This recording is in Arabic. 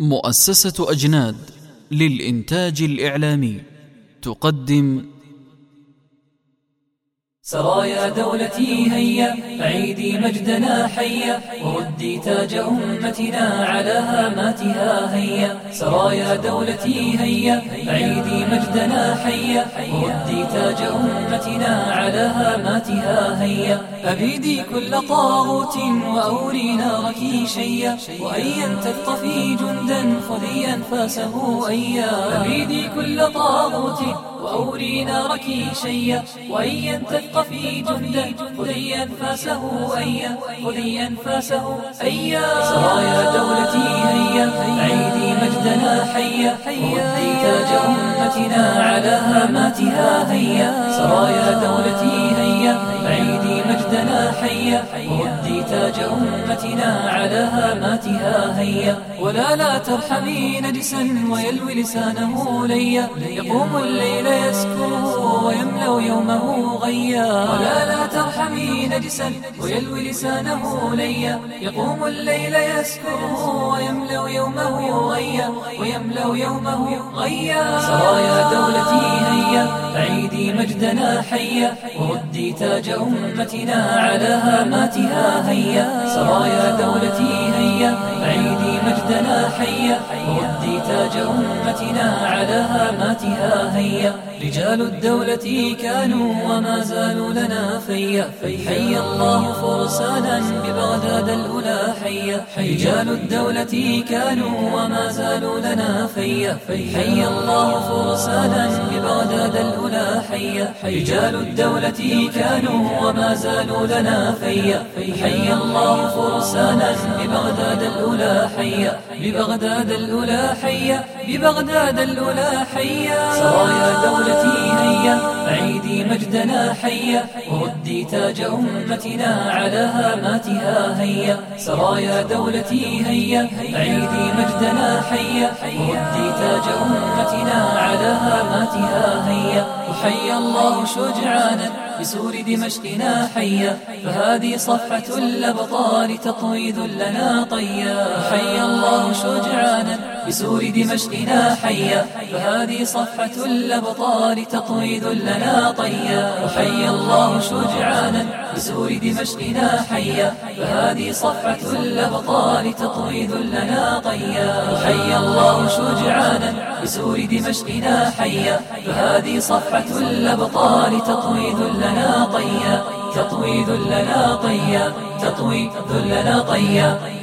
مؤسسة أجناد للإنتاج الإعلامي تقدم سرايا دولتي هيا عيدي مجدنا حيا وردي تاج أمتنا على هاماتها هيا. سرايا دولتي هيا عيدي مجدنا حيا وردي تاج أمتنا على هاماتها هيا. أبيدي كل طاغوت وأوري نارك شيا وأيا تقطفي جندا خذي أنفاسه أيا. أبيدي كل طاغوت وأوري نارك شيا وأيا تثقفي جندا خذي أنفاسه أيا خذي أنفاسه أيا. سرايا دولتي هيا عيدي مجدنا حيا. ردي تاج أمتنا على هاماتها هيا. سرايا دولتي هيا. عيدي حيا ردي تاج أمتنا على هاماتها هيا. ولا لا ترحمي نجسا ويلوي لسانه ليا. يقوم الليل يسكو ويملأ يومه غيا. ولا لا ترحمي نجسا ويلوي لسانه ليا. يقوم الليل يسكو ويملأ يومه غيا. ويملأ يومه غيا. سرايا دولتي هيا. عيدي مجدنا حيا وردي تاج أمتنا على هاماتها هيا. سرايا دولتي هيا عيدي مجدنا حيا وردي تاج أمتنا على هاماتها هيا. رجال الدولة كانوا وما زالوا لنا فيا. حي الله فرسانا ببغداد الأولى حيا. رجال الدولة كانوا وما زالوا لنا فيا. حي الله فرسانا ببغداد الأولى حيا رجال الدولة كانوا وما زالوا لنا فيا حي الله فرسانا ببغداد الأولى حيا ببغداد الأولى حيا ببغداد الأولى حيا سرايا دولتي هيا. عيدي مجدنا حيا وردي تاج أمتنا على هاماتها هيا. سرايا دولتي هيا. عيدي مجدنا حيا وردي تاج أمتنا وحي الله شجعانا بسور دمشقنا حيا فهذه صفحة الأبطال تطوي ذلنا طيا. حي الله شجعانا بسور دمشقنا حيا فهذه صفحة الأبطال تطوي ذلنا طيا. وحي الله شجعانا بسور دمشقنا حيا فهذه صفحة الأبطال تطوي ذلنا طيا. وحي الله شجعانا بسور دمشقنا حيا فهذه صفحة الأبطال تطوي ذلنا طيا. تطوي ذلنا طيا تطوي ذلنا طيا.